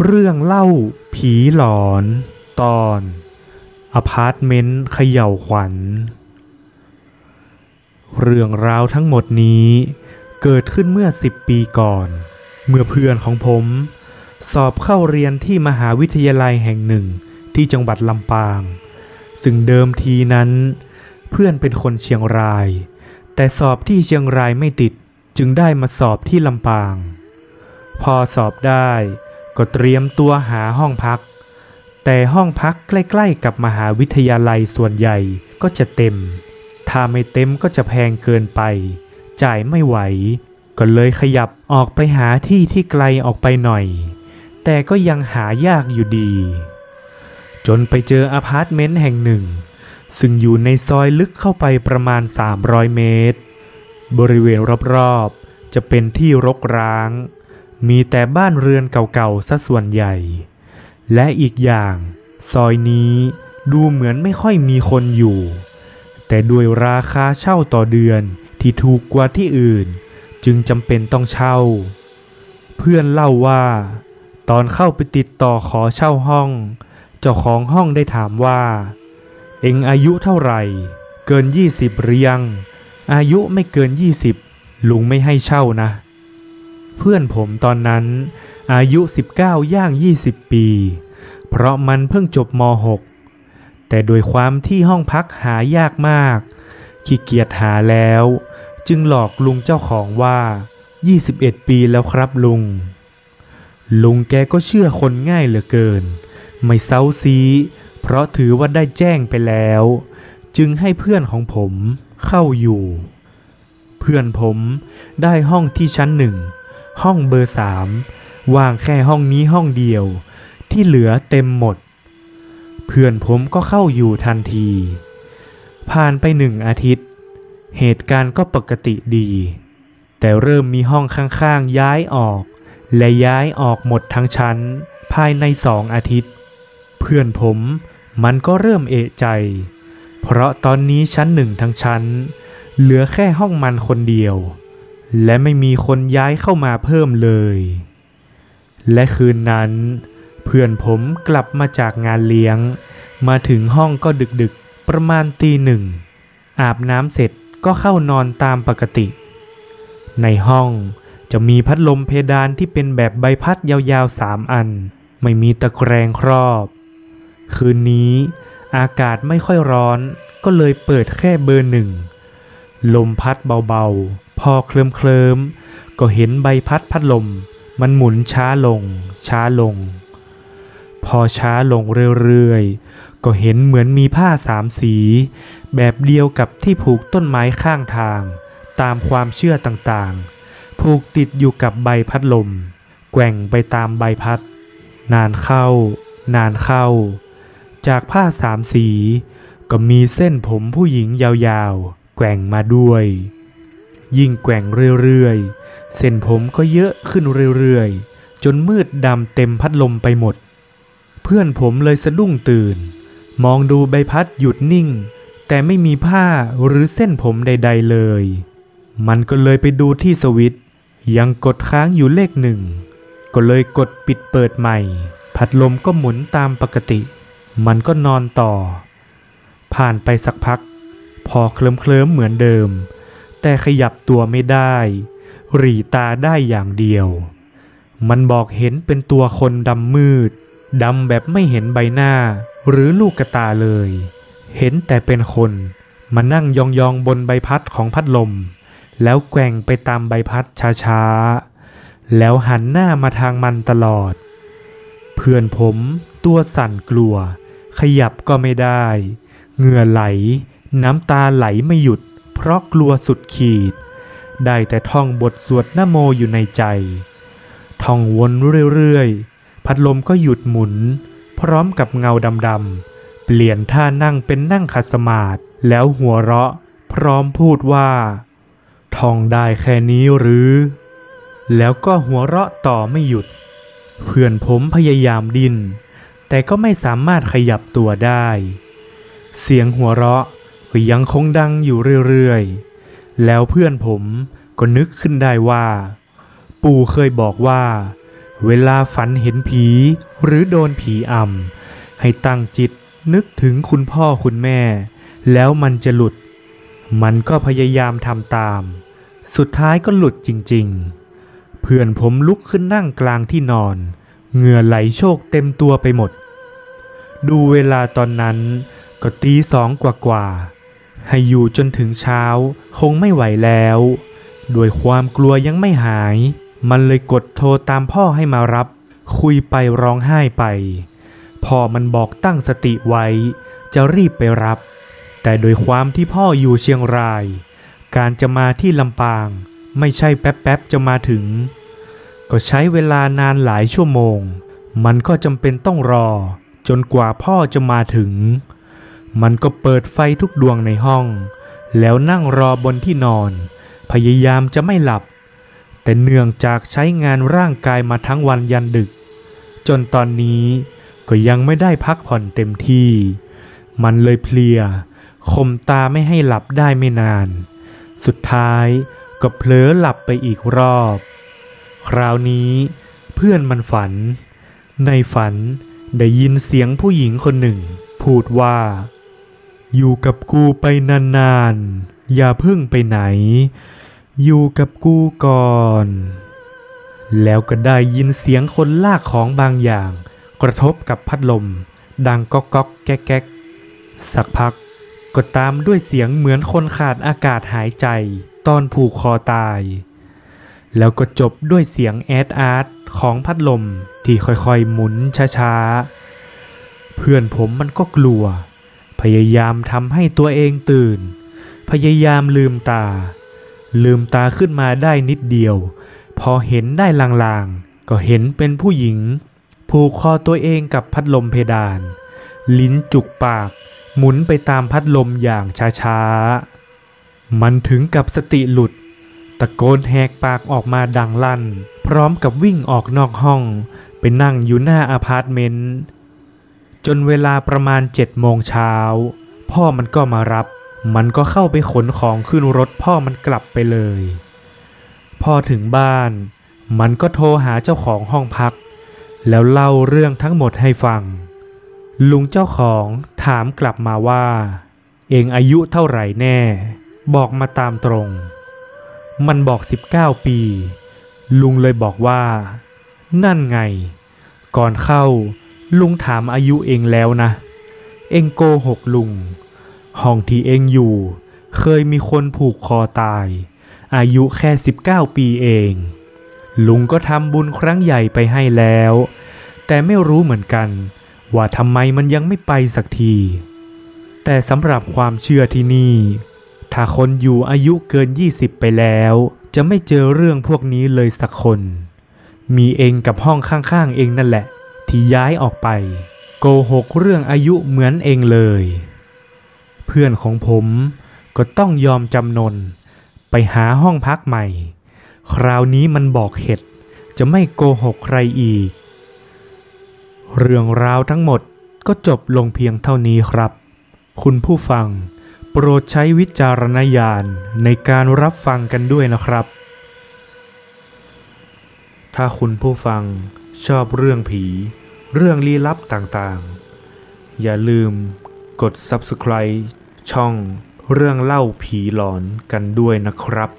เรื่องเล่าผีหลอน ตอนอพาร์ตเมนต์เขย่าขวัญ เรื่องราวทั้งหมดนี้เกิดขึ้นเมื่อสิบปีก่อน เมื่อเพื่อนของผม สอบเข้าเรียนที่มหาวิทยาลัยแห่งหนึ่งที่จังหวัดลำปาง ซึ่งเดิมทีนั้น เพื่อนเป็นคนเชียงราย แต่สอบที่เชียงรายไม่ติดจึงได้มาสอบที่ลำปาง พอสอบได้ ก็เตรียมตัวหาห้องพัก แต่ห้องพักใกล้ๆกับมหาวิทยาลัยส่วนใหญ่ก็จะเต็ม ถ้าไม่เต็มก็จะแพงเกินไป จ่ายไม่ไหว ก็เลยขยับออกไปหาที่ที่ไกลออกไปหน่อย แต่ก็ยังหายากอยู่ดี จนไปเจออพาร์ตเมนต์แห่งหนึ่ง ซึ่งอยู่ในซอยลึกเข้าไปประมาณ 300 เมตร บริเวณรอบๆจะเป็นที่รกร้าง มีแต่บ้านเรือนเก่าๆซะส่วนใหญ่ และอีกอย่างซอยนี้ดูเหมือนไม่ค่อยมีคนอยู่ แต่ด้วยราคาเช่าต่อเดือนที่ถูกกว่าที่อื่น จึงจำเป็นต้องเช่า เพื่อนเล่าว่า ตอนเข้าไปติดต่อขอเช่าห้อง เจ้าของห้องได้ถามว่า เอ็งอายุเท่าไหร่ เกินยี่สิบหรือยัง อายุไม่เกินยี่สิบลุงไม่ให้เช่านะ เพื่อนผมตอนนั้น อายุ 19 ย่าง 20 ปี เพราะมันเพิ่งจบม .6 แต่โดยความที่ห้องพักหายากมาก ขี้เกียจหาแล้ว จึงหลอกลุงเจ้าของว่า 21 ปีแล้วครับลุง ลุงแกก็เชื่อคนง่ายเหลือเกิน ไม่เซาซี เพราะถือว่าได้แจ้งไปแล้ว จึงให้เพื่อนของผมเข้าอยู่ เพื่อนผมได้ห้องที่ชั้นหนึ่ง ห้องเบอร์สามว่างแค่ห้องนี้ห้องเดียว ที่เหลือเต็มหมด เพื่อนผมก็เข้าอยู่ทันที ผ่านไปหนึ่งอาทิตย์ เหตุการณ์ก็ปกติดี แต่เริ่มมีห้องข้างๆย้ายออก และย้ายออกหมดทั้งชั้น ภายในสองอาทิตย์ เพื่อนผมมันก็เริ่มเอะใจ เพราะตอนนี้ชั้นหนึ่งทั้งชั้น เหลือแค่ห้องมันคนเดียว และไม่มีคนย้ายเข้ามาเพิ่มเลย และคืนนั้น เพื่อนผมกลับมาจากงานเลี้ยง มาถึงห้องก็ดึกๆ ประมาณตีหนึ่ง อาบน้ำเสร็จก็เข้านอนตามปกติ ในห้องจะมีพัดลมเพดานที่เป็นแบบใบพัดยาวๆสามอัน ไม่มีตะแกรงครอบ คืนนี้อากาศไม่ค่อยร้อนก็เลยเปิดแค่เบอร์หนึ่ง ลมพัดเบาๆ พอเคลิมเคลิมก็เห็นใบพัดพัดลม มันหมุนช้าลง ช้าลง พอช้าลงเรื่อยๆ ก็เห็นเหมือนมีผ้าสามสี แบบเดียวกับที่ผูกต้นไม้ข้างทาง ตามความเชื่อต่างๆ ผูกติดอยู่กับใบพัดลม แกว่งไปตามใบพัด นานเข้า นานเข้า จากผ้าสามสี ก็มีเส้นผมผู้หญิงยาวๆ แกว่งมาด้วย ยิ่งแกว่งเรื่อยๆ เส้นผมก็เยอะขึ้นเรื่อยๆ จนมืดดำเต็มพัดลมไปหมด เพื่อนผมเลยสะดุ้งตื่น มองดูใบพัดหยุดนิ่ง แต่ไม่มีผ้าหรือเส้นผมใด ๆเลย มันก็เลยไปดูที่สวิตยังกดค้างอยู่เลขหนึ่ง ก็เลยกดปิดเปิดใหม่ พัดลมก็หมุนตามปกติ มันก็นอนต่อ ผ่านไปสักพัก พอเคลิ้มเคลิมๆเหมือนเดิม แต่ขยับตัวไม่ได้ หรีตาได้อย่างเดียว มันบอกเห็นเป็นตัวคนดำมืดดำแบบไม่เห็นใบหน้า หรือลูกกระตาเลย เห็นแต่เป็นคนมานั่งยองๆบนใบพัดของพัดลม แล้วแกว่งไปตามใบพัดช้าๆ แล้วหันหน้ามาทางมันตลอด เพื่อนผมตัวสั่นกลัว ขยับก็ไม่ได้ เหงื่อไหล น้ำตาไหลไม่หยุด เพราะกลัวสุดขีด ได้แต่ท่องบทสวดนโมอยู่ในใจ ท่องวนเรื่อยๆ พัดลมก็หยุดหมุน พร้อมกับเงาดำๆ เปลี่ยนท่านั่งเป็นนั่งขัดสมาธิแล้วหัวเราะ พร้อมพูดว่า ท่องได้แค่นี้หรือ แล้วก็หัวเราะต่อไม่หยุด เพื่อนผมพยายามดิ้นแต่ก็ไม่สามารถขยับตัวได้ เสียงหัวเราะ ก็ยังคงดังอยู่เรื่อยๆ แล้วเพื่อนผมก็นึกขึ้นได้ว่า ปู่เคยบอกว่า เวลาฝันเห็นผีหรือโดนผีอำให้ตั้งจิตนึกถึงคุณพ่อคุณแม่ แล้วมันจะหลุด มันก็พยายามทำตาม สุดท้ายก็หลุดจริงๆ เพื่อนผมลุกขึ้นนั่งกลางที่นอน เหงื่อไหลโชกเต็มตัวไปหมด ดูเวลาตอนนั้นก็ตีสองกว่าๆ ให้อยู่จนถึงเช้าคงไม่ไหวแล้วด้วยความกลัวยังไม่หาย มันเลยกดโทรตามพ่อให้มารับ คุยไปร้องไห้ไป พ่อมันบอกตั้งสติไว้ จะรีบไปรับ แต่โดยความที่พ่ออยู่เชียงราย การจะมาที่ลำปาง ไม่ใช่แป๊บๆจะมาถึง ก็ใช้เวลานานหลายชั่วโมง มันก็จำเป็นต้องรอ จนกว่าพ่อจะมาถึง มันก็เปิดไฟทุกดวงในห้อง แล้วนั่งรอบนที่นอน พยายามจะไม่หลับ แต่เนื่องจากใช้งานร่างกายมาทั้งวันยันดึก จนตอนนี้ก็ยังไม่ได้พักผ่อนเต็มที่ มันเลยเพลียข่มตาไม่ให้หลับได้ไม่นาน สุดท้ายก็เผลอหลับไปอีกรอบ คราวนี้เพื่อนมันฝัน ในฝันได้ยินเสียงผู้หญิงคนหนึ่ง พูดว่า อยู่กับกูไปนานๆ อย่าเพิ่งไปไหน อยู่กับกูก่อน แล้วก็ได้ยินเสียงคนลากของบางอย่าง กระทบกับพัดลม ดังก๊อกก๊อกแก๊กแก๊กสักพักก็ตามด้วยเสียงเหมือนคนขาดอากาศหายใจ ตอนผูกคอตาย แล้วก็จบด้วยเสียงแอดอาร์ตของพัดลมที่ค่อยๆหมุนช้าๆ เพื่อนผมมันก็กลัว พยายามทำให้ตัวเองตื่น พยายามลืมตา ลืมตาขึ้นมาได้นิดเดียว พอเห็นได้ลางๆ ก็เห็นเป็นผู้หญิง ผูกคอตัวเองกับพัดลมเพดาน ลิ้นจุกปาก หมุนไปตามพัดลมอย่างช้าๆ มันถึงกับสติหลุด ตะโกนแหกปากออกมาดังลั่น พร้อมกับวิ่งออกนอกห้อง ไปนั่งอยู่หน้าอพาร์ตเมนต์ จนเวลาประมาณเจ็ดโมงเช้า พ่อมันก็มารับ มันก็เข้าไปขนของขึ้นรถพ่อมันกลับไปเลย พอถึงบ้าน มันก็โทรหาเจ้าของห้องพัก แล้วเล่าเรื่องทั้งหมดให้ฟัง ลุงเจ้าของถามกลับมาว่า เองอายุเท่าไหร่แน่ บอกมาตามตรง มันบอก 19 ปี ลุงเลยบอกว่า นั่นไง ก่อนเข้า ลุงถามอายุเองแล้วนะ เองโกหกลุง ห้องที่เองอยู่ เคยมีคนผูกคอตาย อายุแค่ 19 ปีเอง ลุงก็ทำบุญครั้งใหญ่ไปให้แล้ว แต่ไม่รู้เหมือนกัน ว่าทำไมมันยังไม่ไปสักที แต่สำหรับความเชื่อที่นี่ ถ้าคนอยู่อายุเกิน 20 ไปแล้ว จะไม่เจอเรื่องพวกนี้เลยสักคน มีเองกับห้องข้างๆเองนั่นแหละ ที่ย้ายออกไป โกหกเรื่องอายุเหมือนเองเลย เพื่อนของผมก็ต้องยอมจำนน ไปหาห้องพักใหม่ คราวนี้มันบอกเหตุจะไม่โกหกใครอีก เรื่องราวทั้งหมดก็จบลงเพียงเท่านี้ครับ คุณผู้ฟัง โปรดใช้วิจารณญาณในการรับฟังกันด้วยนะครับ ถ้าคุณผู้ฟังชอบเรื่องผี เรื่องลี้ลับต่างๆ อย่าลืมกด subscribe ช่องเรื่องเล่าผีหลอนกันด้วยนะครับ